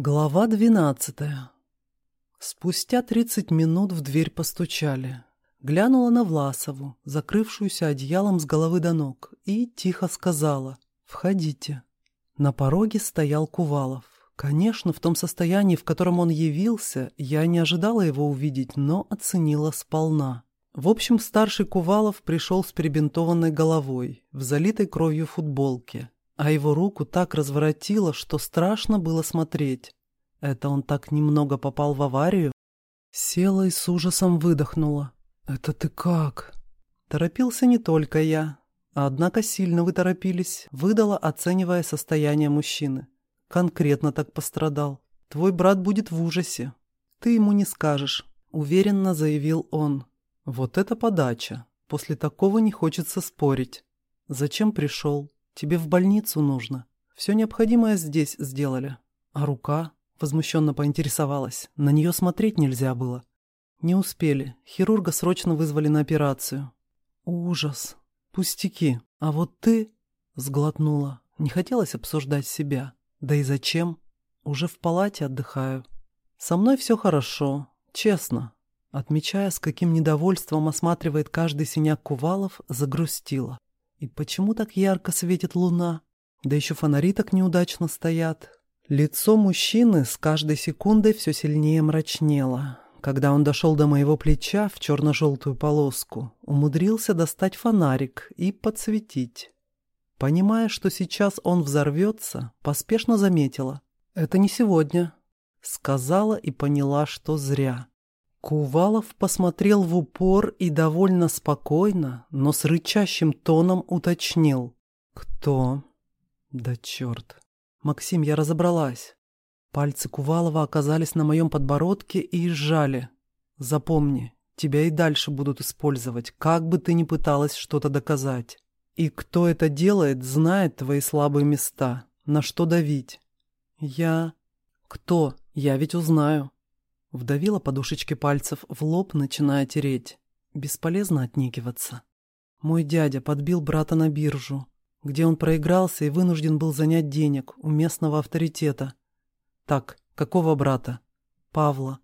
Глава двенадцатая. Спустя тридцать минут в дверь постучали. Глянула на Власову, закрывшуюся одеялом с головы до ног, и тихо сказала «Входите». На пороге стоял Кувалов. Конечно, в том состоянии, в котором он явился, я не ожидала его увидеть, но оценила сполна. В общем, старший Кувалов пришел с перебинтованной головой, в залитой кровью футболке, а его руку так разворотило, что страшно было смотреть. Это он так немного попал в аварию? Села и с ужасом выдохнула. «Это ты как?» Торопился не только я. Однако сильно вы торопились, выдала, оценивая состояние мужчины. Конкретно так пострадал. Твой брат будет в ужасе. Ты ему не скажешь, уверенно заявил он. Вот это подача. После такого не хочется спорить. Зачем пришел? Тебе в больницу нужно. Все необходимое здесь сделали. А рука? Возмущенно поинтересовалась. На нее смотреть нельзя было. Не успели. Хирурга срочно вызвали на операцию. Ужас. Пустяки. А вот ты... Сглотнула. Не хотелось обсуждать себя. Да и зачем? Уже в палате отдыхаю. Со мной все хорошо. Честно. Отмечая, с каким недовольством осматривает каждый синяк Кувалов, загрустила. И почему так ярко светит луна? Да еще фонари так неудачно стоят. Лицо мужчины с каждой секундой все сильнее мрачнело. Когда он дошел до моего плеча в черно-желтую полоску, умудрился достать фонарик и подсветить. Понимая, что сейчас он взорвется, поспешно заметила. «Это не сегодня», — сказала и поняла, что зря. Кувалов посмотрел в упор и довольно спокойно, но с рычащим тоном уточнил. «Кто?» «Да черт!» «Максим, я разобралась». Пальцы Кувалова оказались на моем подбородке и сжали. «Запомни, тебя и дальше будут использовать, как бы ты ни пыталась что-то доказать. И кто это делает, знает твои слабые места, на что давить. Я... Кто? Я ведь узнаю». Вдавила подушечки пальцев в лоб, начиная тереть. Бесполезно отнекиваться. Мой дядя подбил брата на биржу, где он проигрался и вынужден был занять денег у местного авторитета. Так, какого брата? Павла.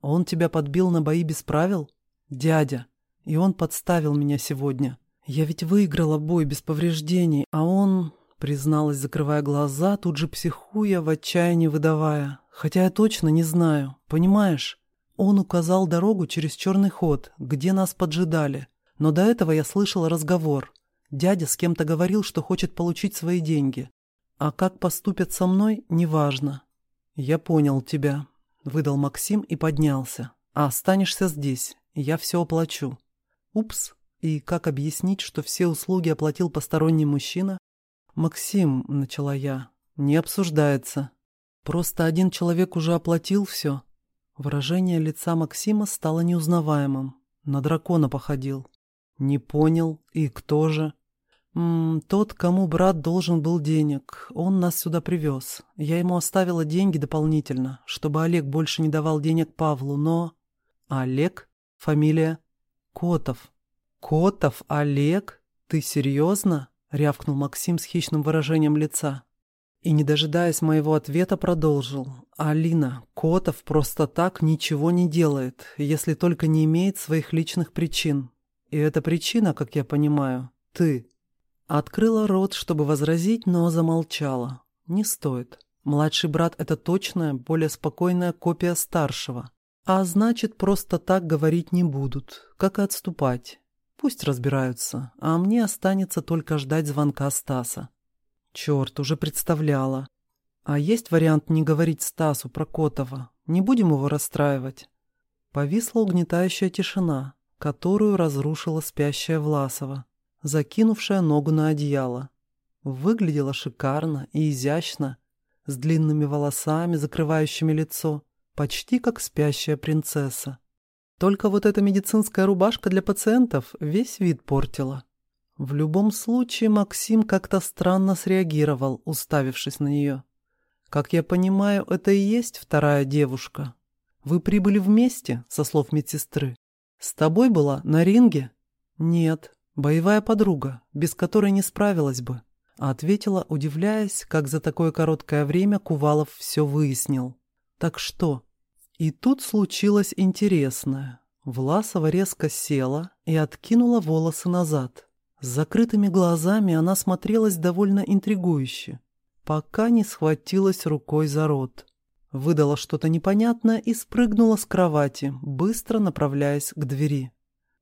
Он тебя подбил на бои без правил? Дядя. И он подставил меня сегодня. Я ведь выиграла бой без повреждений, а он призналась, закрывая глаза, тут же психуя, в отчаянии выдавая. Хотя я точно не знаю, понимаешь? Он указал дорогу через черный ход, где нас поджидали. Но до этого я слышала разговор. Дядя с кем-то говорил, что хочет получить свои деньги. А как поступят со мной, неважно. Я понял тебя, выдал Максим и поднялся. А останешься здесь, я все оплачу. Упс. И как объяснить, что все услуги оплатил посторонний мужчина, «Максим», — начала я, — «не обсуждается. Просто один человек уже оплатил все». Выражение лица Максима стало неузнаваемым. На дракона походил. «Не понял. И кто же?» М «Тот, кому брат должен был денег. Он нас сюда привез. Я ему оставила деньги дополнительно, чтобы Олег больше не давал денег Павлу, но...» «Олег? Фамилия?» «Котов». «Котов? Олег? Ты серьезно?» — рявкнул Максим с хищным выражением лица. И, не дожидаясь моего ответа, продолжил. «Алина, Котов просто так ничего не делает, если только не имеет своих личных причин. И эта причина, как я понимаю, ты». Открыла рот, чтобы возразить, но замолчала. «Не стоит. Младший брат — это точная, более спокойная копия старшего. А значит, просто так говорить не будут, как и отступать. Пусть разбираются, а мне останется только ждать звонка Стаса. Черт, уже представляла. А есть вариант не говорить Стасу про Котова? Не будем его расстраивать. Повисла угнетающая тишина, которую разрушила спящая Власова, закинувшая ногу на одеяло. Выглядела шикарно и изящно, с длинными волосами, закрывающими лицо, почти как спящая принцесса. Только вот эта медицинская рубашка для пациентов весь вид портила. В любом случае Максим как-то странно среагировал, уставившись на нее. «Как я понимаю, это и есть вторая девушка. Вы прибыли вместе, со слов медсестры. С тобой была на ринге?» «Нет, боевая подруга, без которой не справилась бы. Ответила, удивляясь, как за такое короткое время Кувалов все выяснил. «Так что?» И тут случилось интересное. Власова резко села и откинула волосы назад. С закрытыми глазами она смотрелась довольно интригующе, пока не схватилась рукой за рот. Выдала что-то непонятное и спрыгнула с кровати, быстро направляясь к двери.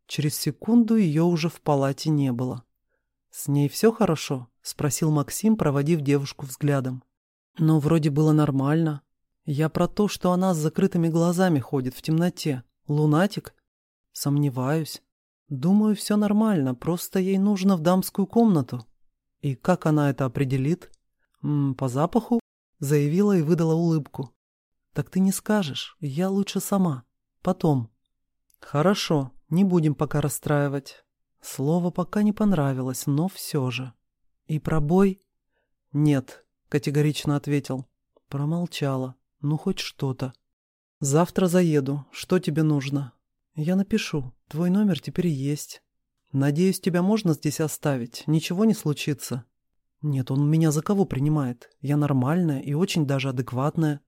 Через секунду ее уже в палате не было. «С ней все хорошо?» — спросил Максим, проводив девушку взглядом. «Ну, вроде было нормально. Я про то, что она с закрытыми глазами ходит в темноте. Лунатик? Сомневаюсь. Думаю, все нормально, просто ей нужно в дамскую комнату. И как она это определит? М -м, по запаху? Заявила и выдала улыбку. Так ты не скажешь, я лучше сама. Потом. Хорошо, не будем пока расстраивать. Слово пока не понравилось, но все же. И пробой? Нет, категорично ответил. Промолчала. Ну, хоть что-то. Завтра заеду. Что тебе нужно? Я напишу. Твой номер теперь есть. Надеюсь, тебя можно здесь оставить. Ничего не случится. Нет, он меня за кого принимает? Я нормальная и очень даже адекватная.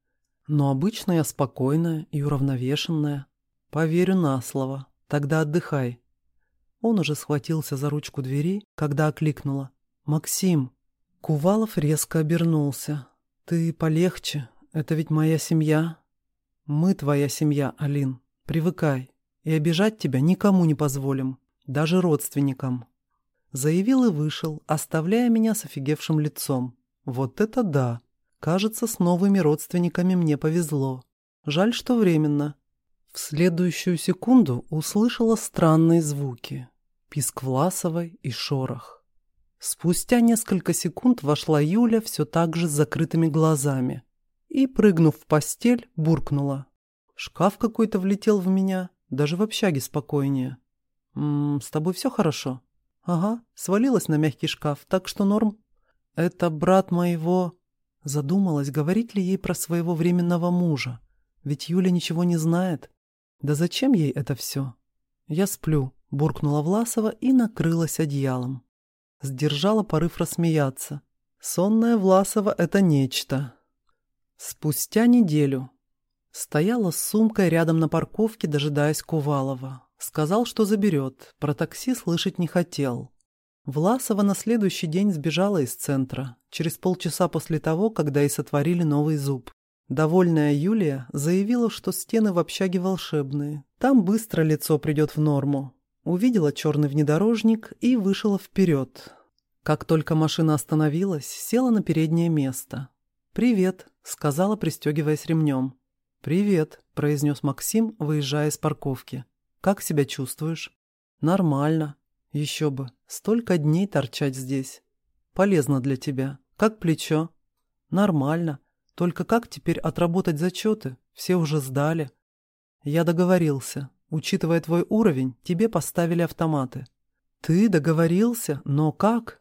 Но обычно я спокойная и уравновешенная. Поверю на слово. Тогда отдыхай. Он уже схватился за ручку двери, когда окликнула. «Максим!» Кувалов резко обернулся. «Ты полегче. Это ведь моя семья». «Мы твоя семья, Алин. Привыкай. И обижать тебя никому не позволим. Даже родственникам». Заявил и вышел, оставляя меня с офигевшим лицом. «Вот это да! Кажется, с новыми родственниками мне повезло. Жаль, что временно. В следующую секунду услышала странные звуки. Писк Власовой и шорох. Спустя несколько секунд вошла Юля все так же с закрытыми глазами и, прыгнув в постель, буркнула. Шкаф какой-то влетел в меня, даже в общаге спокойнее. «М -м, «С тобой все хорошо?» «Ага, свалилась на мягкий шкаф, так что норм». «Это брат моего...» Задумалась, говорить ли ей про своего временного мужа. Ведь Юля ничего не знает. Да зачем ей это все? Я сплю, буркнула Власова и накрылась одеялом. Сдержала порыв рассмеяться. Сонная Власова — это нечто. Спустя неделю. Стояла с сумкой рядом на парковке, дожидаясь Кувалова. Сказал, что заберет. Про такси слышать не хотел. Власова на следующий день сбежала из центра, через полчаса после того, когда и сотворили новый зуб. Довольная Юлия заявила, что стены в общаге волшебные. Там быстро лицо придет в норму. Увидела черный внедорожник и вышла вперед. Как только машина остановилась, села на переднее место. «Привет», — сказала, пристегиваясь ремнем. «Привет», — произнес Максим, выезжая из парковки. «Как себя чувствуешь?» «Нормально. Еще бы. Столько дней торчать здесь. Полезно для тебя. Как плечо?» «Нормально. Только как теперь отработать зачеты? Все уже сдали. Я договорился. Учитывая твой уровень, тебе поставили автоматы. Ты договорился? Но как?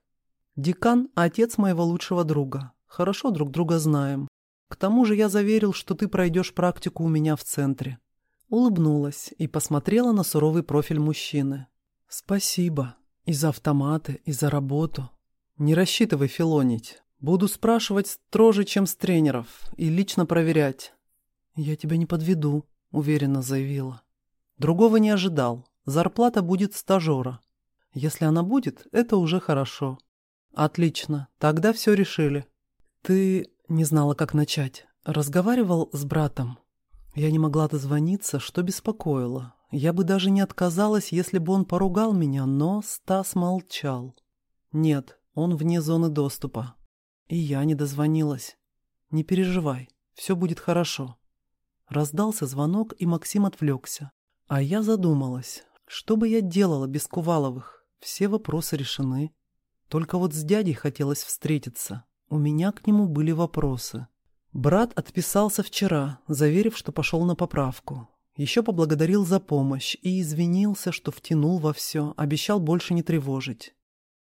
Декан – отец моего лучшего друга. Хорошо друг друга знаем. К тому же я заверил, что ты пройдешь практику у меня в центре. Улыбнулась и посмотрела на суровый профиль мужчины. Спасибо. И за автоматы, и за работу. Не рассчитывай филонить. Буду спрашивать строже, чем с тренеров, и лично проверять. Я тебя не подведу, уверенно заявила. Другого не ожидал. Зарплата будет стажера. Если она будет, это уже хорошо. Отлично, тогда все решили. Ты не знала, как начать. Разговаривал с братом. Я не могла дозвониться, что беспокоило. Я бы даже не отказалась, если бы он поругал меня, но Стас молчал. Нет, он вне зоны доступа. И я не дозвонилась. Не переживай, все будет хорошо. Раздался звонок, и Максим отвлекся. А я задумалась, что бы я делала без Куваловых? Все вопросы решены. Только вот с дядей хотелось встретиться. У меня к нему были вопросы. Брат отписался вчера, заверив, что пошел на поправку. Еще поблагодарил за помощь и извинился, что втянул во все, обещал больше не тревожить.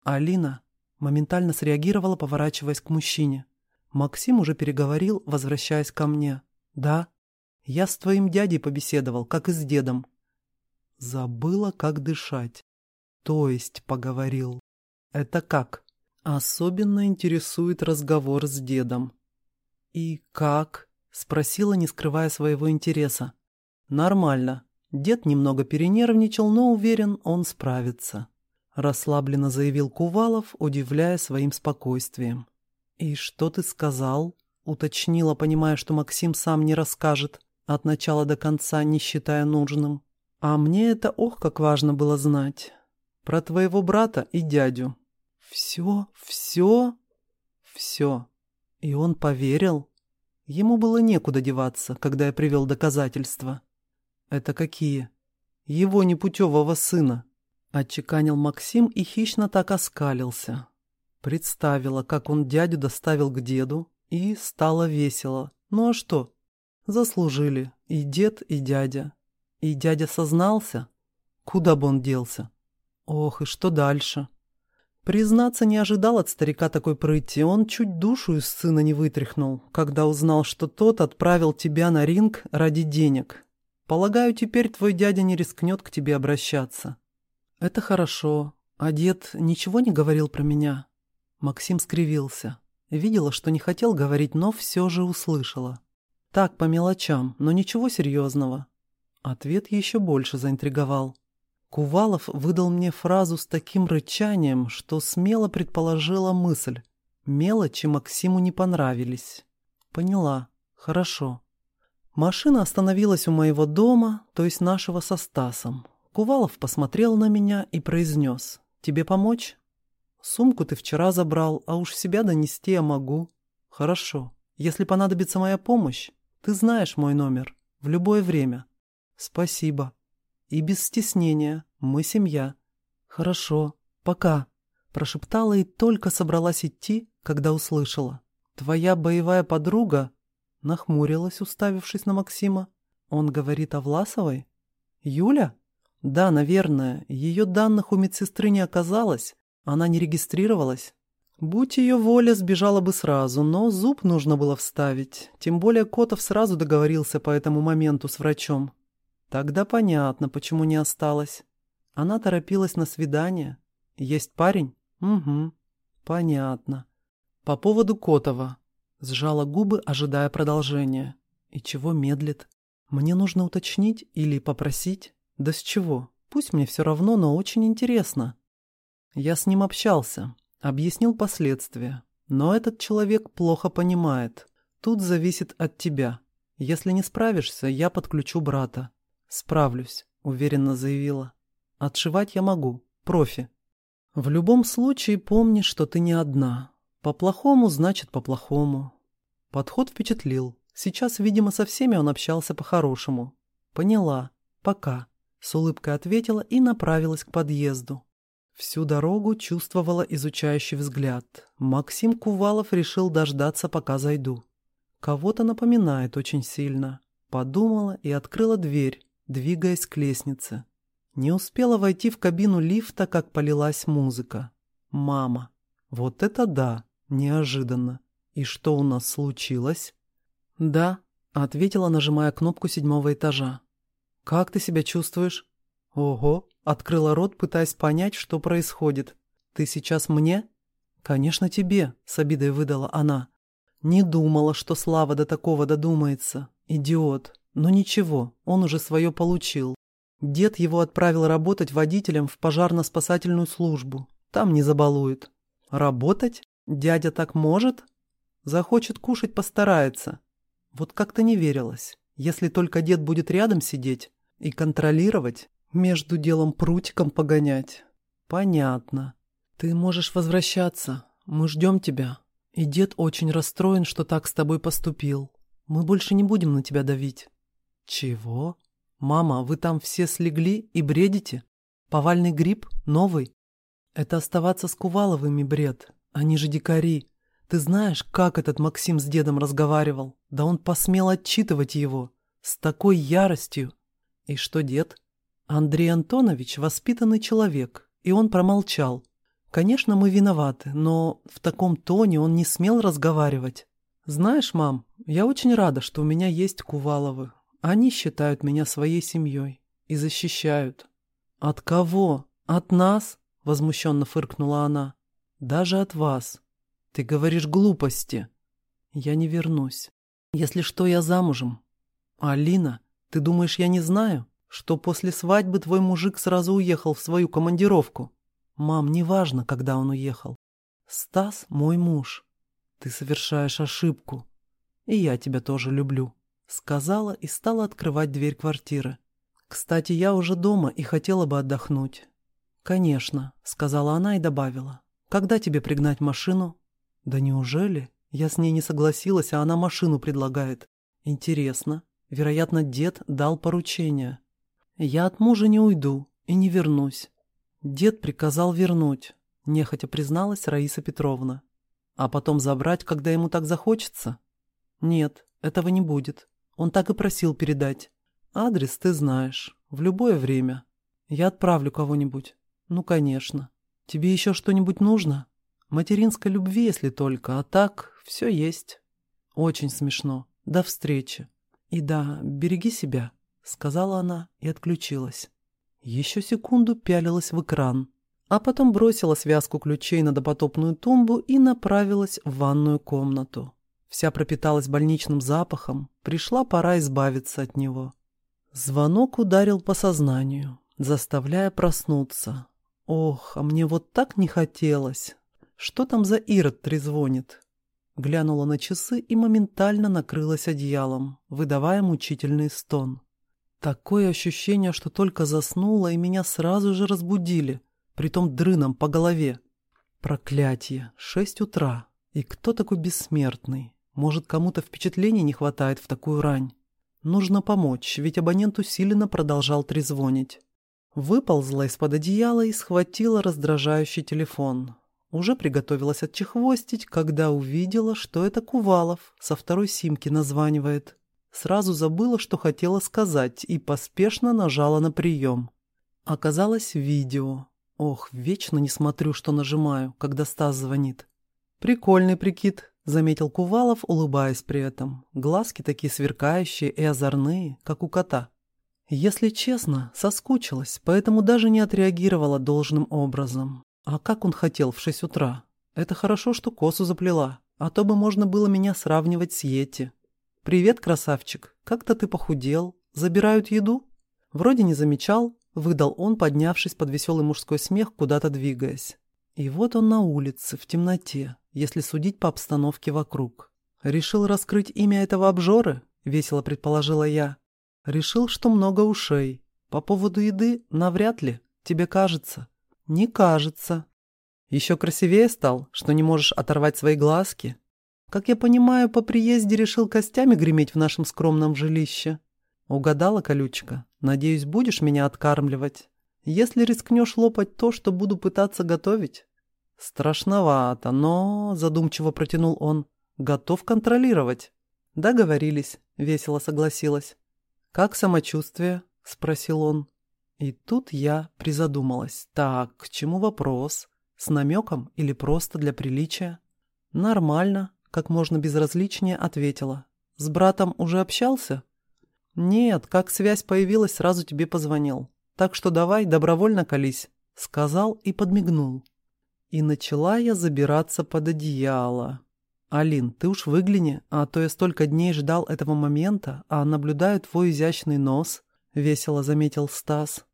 Алина Моментально среагировала, поворачиваясь к мужчине. Максим уже переговорил, возвращаясь ко мне. «Да, я с твоим дядей побеседовал, как и с дедом». Забыла, как дышать. То есть поговорил. Это как? Особенно интересует разговор с дедом. «И как?» — спросила, не скрывая своего интереса. «Нормально. Дед немного перенервничал, но уверен, он справится», — расслабленно заявил Кувалов, удивляя своим спокойствием. «И что ты сказал?» — уточнила, понимая, что Максим сам не расскажет, от начала до конца не считая нужным. «А мне это ох, как важно было знать. Про твоего брата и дядю. Все, все, все. И он поверил. Ему было некуда деваться, когда я привел доказательства. Это какие? Его непутевого сына. Отчеканил Максим и хищно так оскалился. Представила, как он дядю доставил к деду, и стало весело. Ну а что? Заслужили и дед, и дядя. И дядя сознался? Куда бы он делся? Ох, и что дальше? Признаться, не ожидал от старика такой прыти. Он чуть душу из сына не вытряхнул, когда узнал, что тот отправил тебя на ринг ради денег. Полагаю, теперь твой дядя не рискнет к тебе обращаться. Это хорошо. А дед ничего не говорил про меня? Максим скривился. Видела, что не хотел говорить, но все же услышала. Так, по мелочам, но ничего серьезного. Ответ еще больше заинтриговал. Кувалов выдал мне фразу с таким рычанием, что смело предположила мысль. Мелочи Максиму не понравились. Поняла. Хорошо. Машина остановилась у моего дома, то есть нашего со Стасом. Кувалов посмотрел на меня и произнес. «Тебе помочь?» «Сумку ты вчера забрал, а уж себя донести я могу». «Хорошо. Если понадобится моя помощь, ты знаешь мой номер. В любое время». «Спасибо», и без стеснения. Мы семья. Хорошо. Пока. Прошептала и только собралась идти, когда услышала. Твоя боевая подруга нахмурилась, уставившись на Максима. Он говорит о Власовой? Юля? Да, наверное. Ее данных у медсестры не оказалось. Она не регистрировалась. Будь ее воля, сбежала бы сразу, но зуб нужно было вставить. Тем более Котов сразу договорился по этому моменту с врачом. Тогда понятно, почему не осталась. Она торопилась на свидание. Есть парень? Угу. Понятно. По поводу Котова. Сжала губы, ожидая продолжения. И чего медлит? Мне нужно уточнить или попросить? Да с чего? Пусть мне все равно, но очень интересно. Я с ним общался, объяснил последствия. Но этот человек плохо понимает. Тут зависит от тебя. Если не справишься, я подключу брата. «Справлюсь», — уверенно заявила. «Отшивать я могу. Профи. В любом случае помни, что ты не одна. По-плохому значит по-плохому». Подход впечатлил. Сейчас, видимо, со всеми он общался по-хорошему. «Поняла. Пока», — с улыбкой ответила и направилась к подъезду. Всю дорогу чувствовала изучающий взгляд. Максим Кувалов решил дождаться, пока зайду. Кого-то напоминает очень сильно. Подумала и открыла дверь двигаясь к лестнице. Не успела войти в кабину лифта, как полилась музыка. «Мама! Вот это да! Неожиданно! И что у нас случилось?» «Да», — ответила, нажимая кнопку седьмого этажа. «Как ты себя чувствуешь?» «Ого!» — открыла рот, пытаясь понять, что происходит. «Ты сейчас мне?» «Конечно, тебе», — с обидой выдала она. «Не думала, что Слава до такого додумается. Идиот. Но ничего, он уже свое получил. Дед его отправил работать водителем в пожарно-спасательную службу. Там не забалует. Работать? Дядя так может? Захочет кушать, постарается. Вот как-то не верилось. Если только дед будет рядом сидеть и контролировать, между делом прутиком погонять. Понятно. Ты можешь возвращаться. Мы ждем тебя. И дед очень расстроен, что так с тобой поступил. Мы больше не будем на тебя давить. «Чего? Мама, вы там все слегли и бредите? Повальный грипп? Новый? Это оставаться с Куваловыми бред. Они же дикари. Ты знаешь, как этот Максим с дедом разговаривал? Да он посмел отчитывать его. С такой яростью. И что дед? Андрей Антонович воспитанный человек, и он промолчал. Конечно, мы виноваты, но в таком тоне он не смел разговаривать. Знаешь, мам, я очень рада, что у меня есть Куваловы. Они считают меня своей семьей и защищают. От кого? От нас? Возмущенно фыркнула она. Даже от вас. Ты говоришь глупости. Я не вернусь. Если что, я замужем. Алина, ты думаешь, я не знаю, что после свадьбы твой мужик сразу уехал в свою командировку? Мам, неважно, когда он уехал. Стас — мой муж. Ты совершаешь ошибку. И я тебя тоже люблю. Сказала и стала открывать дверь квартиры. Кстати, я уже дома и хотела бы отдохнуть. «Конечно», — сказала она и добавила. «Когда тебе пригнать машину?» «Да неужели?» Я с ней не согласилась, а она машину предлагает. Интересно. Вероятно, дед дал поручение. Я от мужа не уйду и не вернусь. Дед приказал вернуть, нехотя призналась Раиса Петровна. А потом забрать, когда ему так захочется? Нет, этого не будет. Он так и просил передать. Адрес ты знаешь. В любое время. Я отправлю кого-нибудь. Ну, конечно. Тебе еще что-нибудь нужно? Материнской любви, если только, а так все есть. Очень смешно. До встречи. И да, береги себя, сказала она и отключилась. Еще секунду пялилась в экран, а потом бросила связку ключей на допотопную тумбу и направилась в ванную комнату. Вся пропиталась больничным запахом, пришла пора избавиться от него. Звонок ударил по сознанию, заставляя проснуться. Ох, а мне вот так не хотелось. Что там за Ирод трезвонит? Глянула на часы и моментально накрылась одеялом, выдавая мучительный стон. Такое ощущение, что только заснула, и меня сразу же разбудили, притом дрыном по голове. Проклятие, шесть утра. И кто такой бессмертный? Может, кому-то впечатлений не хватает в такую рань? Нужно помочь, ведь абонент усиленно продолжал трезвонить. Выползла из-под одеяла и схватила раздражающий телефон. Уже приготовилась отчехвостить, когда увидела, что это Кувалов со второй симки названивает. Сразу забыла, что хотела сказать, и поспешно нажала на прием. Оказалось видео. Ох, вечно не смотрю, что нажимаю, когда Стас звонит. «Прикольный прикид», — заметил Кувалов, улыбаясь при этом. Глазки такие сверкающие и озорные, как у кота. Если честно, соскучилась, поэтому даже не отреагировала должным образом. А как он хотел в шесть утра? Это хорошо, что косу заплела, а то бы можно было меня сравнивать с Йети. «Привет, красавчик. Как-то ты похудел. Забирают еду?» Вроде не замечал, выдал он, поднявшись под веселый мужской смех, куда-то двигаясь. И вот он на улице, в темноте, если судить по обстановке вокруг. «Решил раскрыть имя этого обжоры?» — весело предположила я. «Решил, что много ушей. По поводу еды навряд ли, тебе кажется. «Не кажется. Еще красивее стал, что не можешь оторвать свои глазки. Как я понимаю, по приезде решил костями греметь в нашем скромном жилище. Угадала, колючка. Надеюсь, будешь меня откармливать. Если рискнешь лопать то, что буду пытаться готовить. Страшновато, но, задумчиво протянул он, готов контролировать. Договорились, весело согласилась. Как самочувствие? Спросил он. И тут я призадумалась. Так, к чему вопрос? С намеком или просто для приличия? Нормально, как можно безразличнее ответила. С братом уже общался? Нет, как связь появилась, сразу тебе позвонил. Так что давай, добровольно колись. Сказал и подмигнул. И начала я забираться под одеяло. «Алин, ты уж выгляни, а то я столько дней ждал этого момента, а наблюдаю твой изящный нос», — весело заметил Стас.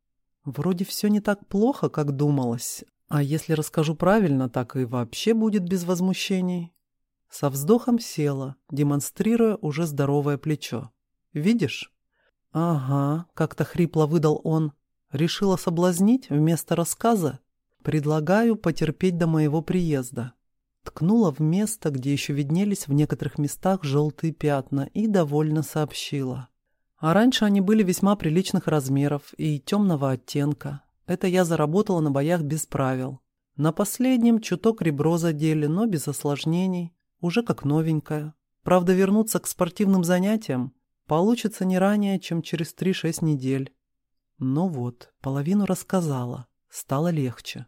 Вроде все не так плохо, как думалось. А если расскажу правильно, так и вообще будет без возмущений. Со вздохом села, демонстрируя уже здоровое плечо. «Видишь?» «Ага», — как-то хрипло выдал он. «Решила соблазнить вместо рассказа? Предлагаю потерпеть до моего приезда». Ткнула в место, где еще виднелись в некоторых местах желтые пятна, и довольно сообщила. А раньше они были весьма приличных размеров и темного оттенка. Это я заработала на боях без правил. На последнем чуток ребро задели, но без осложнений. Уже как новенькая. Правда, вернуться к спортивным занятиям получится не ранее, чем через 3-6 недель. Ну вот, половину рассказала. Стало легче.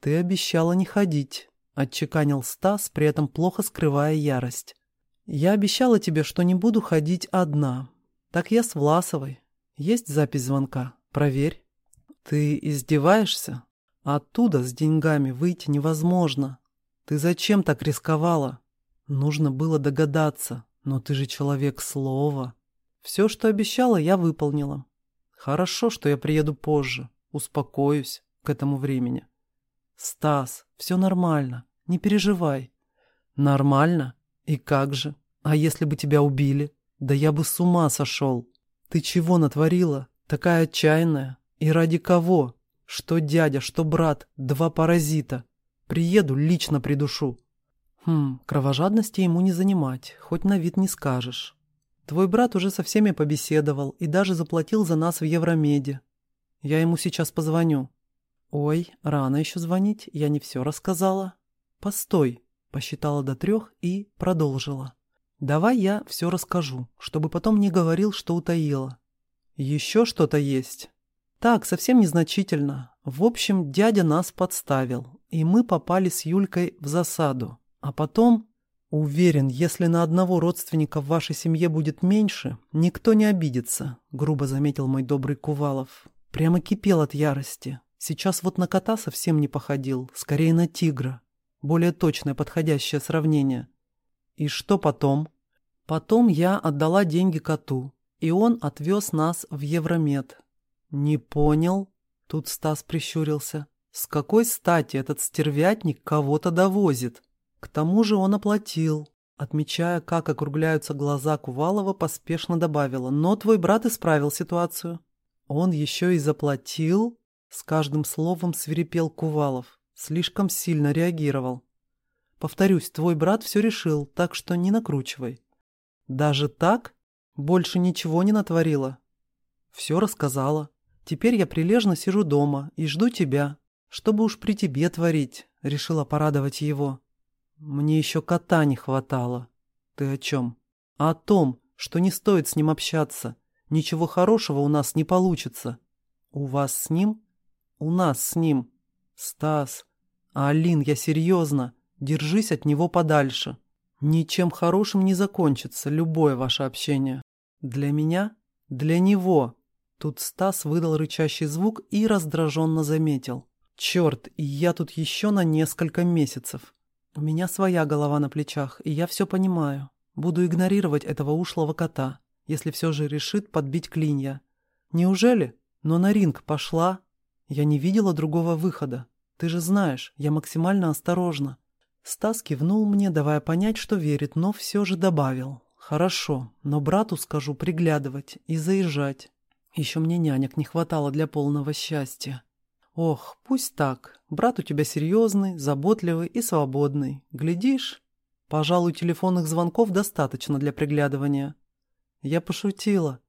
«Ты обещала не ходить», — отчеканил Стас, при этом плохо скрывая ярость. «Я обещала тебе, что не буду ходить одна, так я с Власовой. Есть запись звонка? Проверь. Ты издеваешься? Оттуда с деньгами выйти невозможно. Ты зачем так рисковала? Нужно было догадаться, но ты же человек слова. Все, что обещала, я выполнила. Хорошо, что я приеду позже, успокоюсь к этому времени. Стас, все нормально, не переживай. Нормально? И как же? А если бы тебя убили? Да я бы с ума сошел. Ты чего натворила? Такая отчаянная. И ради кого? Что дядя, что брат, два паразита. Приеду, лично придушу. Хм, кровожадности ему не занимать, хоть на вид не скажешь. Твой брат уже со всеми побеседовал и даже заплатил за нас в Евромеде. Я ему сейчас позвоню. Ой, рано еще звонить, я не все рассказала. Постой, посчитала до трех и продолжила. Давай я все расскажу, чтобы потом не говорил, что утаила. Еще что-то есть. Так, совсем незначительно. В общем, дядя нас подставил, и мы попали с Юлькой в засаду. А потом, уверен, если на одного родственника в вашей семье будет меньше, никто не обидится, грубо заметил мой добрый Кувалов. Прямо кипел от ярости. Сейчас вот на кота совсем не походил, скорее на тигра. Более точное подходящее сравнение. И что потом? Потом я отдала деньги коту, и он отвез нас в Евромед. «Не понял?» — тут Стас прищурился. «С какой стати этот стервятник кого-то довозит?» К тому же он оплатил. Отмечая, как округляются глаза Кувалова, поспешно добавила. «Но твой брат исправил ситуацию». «Он еще и заплатил?» С каждым словом свирепел Кувалов. Слишком сильно реагировал. «Повторюсь, твой брат все решил, так что не накручивай». «Даже так? Больше ничего не натворила?» «Все рассказала. Теперь я прилежно сижу дома и жду тебя, чтобы уж при тебе творить», — решила порадовать его. «Мне еще кота не хватало». «Ты о чем?» «О том, что не стоит с ним общаться. Ничего хорошего у нас не получится». «У вас с ним?» «У нас с ним». «Стас». «А, Алин, я серьезно. Держись от него подальше. Ничем хорошим не закончится любое ваше общение. Для меня? Для него». Тут Стас выдал рычащий звук и раздраженно заметил. «Черт, и я тут еще на несколько месяцев. У меня своя голова на плечах, и я все понимаю. Буду игнорировать этого ушлого кота, если все же решит подбить клинья. Неужели? Но на ринг пошла. Я не видела другого выхода. Ты же знаешь, я максимально осторожна». Стас кивнул мне, давая понять, что верит, но все же добавил. «Хорошо, но брату скажу приглядывать и заезжать. Еще мне нянек не хватало для полного счастья. Ох, пусть так. Брат у тебя серьезный, заботливый и свободный. Глядишь, пожалуй, телефонных звонков достаточно для приглядывания. Я пошутила.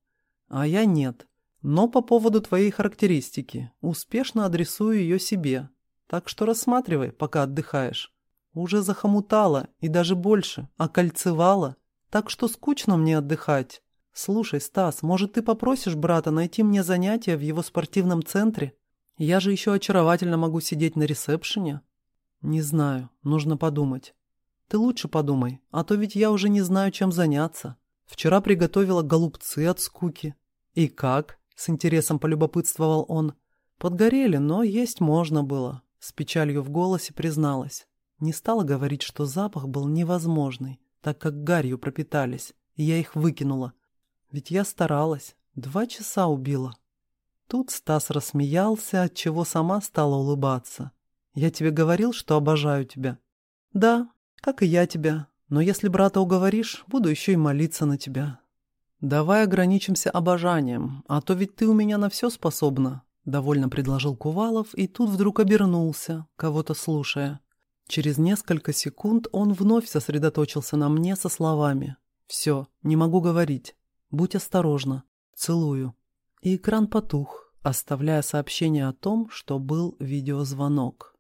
А я нет. Но по поводу твоей характеристики. Успешно адресую ее себе. Так что рассматривай, пока отдыхаешь. Уже захомутала и даже больше, окольцевала. Так что скучно мне отдыхать. «Слушай, Стас, может, ты попросишь брата найти мне занятия в его спортивном центре? Я же еще очаровательно могу сидеть на ресепшене». «Не знаю, нужно подумать». «Ты лучше подумай, а то ведь я уже не знаю, чем заняться. Вчера приготовила голубцы от скуки». «И как?» — с интересом полюбопытствовал он. «Подгорели, но есть можно было», — с печалью в голосе призналась. Не стала говорить, что запах был невозможный, так как гарью пропитались, и я их выкинула. Ведь я старалась. Два часа убила. Тут Стас рассмеялся, отчего сама стала улыбаться. «Я тебе говорил, что обожаю тебя?» «Да, как и я тебя. Но если брата уговоришь, буду еще и молиться на тебя». «Давай ограничимся обожанием, а то ведь ты у меня на все способна», — довольно предложил Кувалов и тут вдруг обернулся, кого-то слушая. Через несколько секунд он вновь сосредоточился на мне со словами «Все, не могу говорить. Будь осторожна. Целую. И экран потух, оставляя сообщение о том, что был видеозвонок.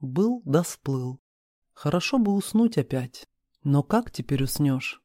Был да сплыл. Хорошо бы уснуть опять. Но как теперь уснешь?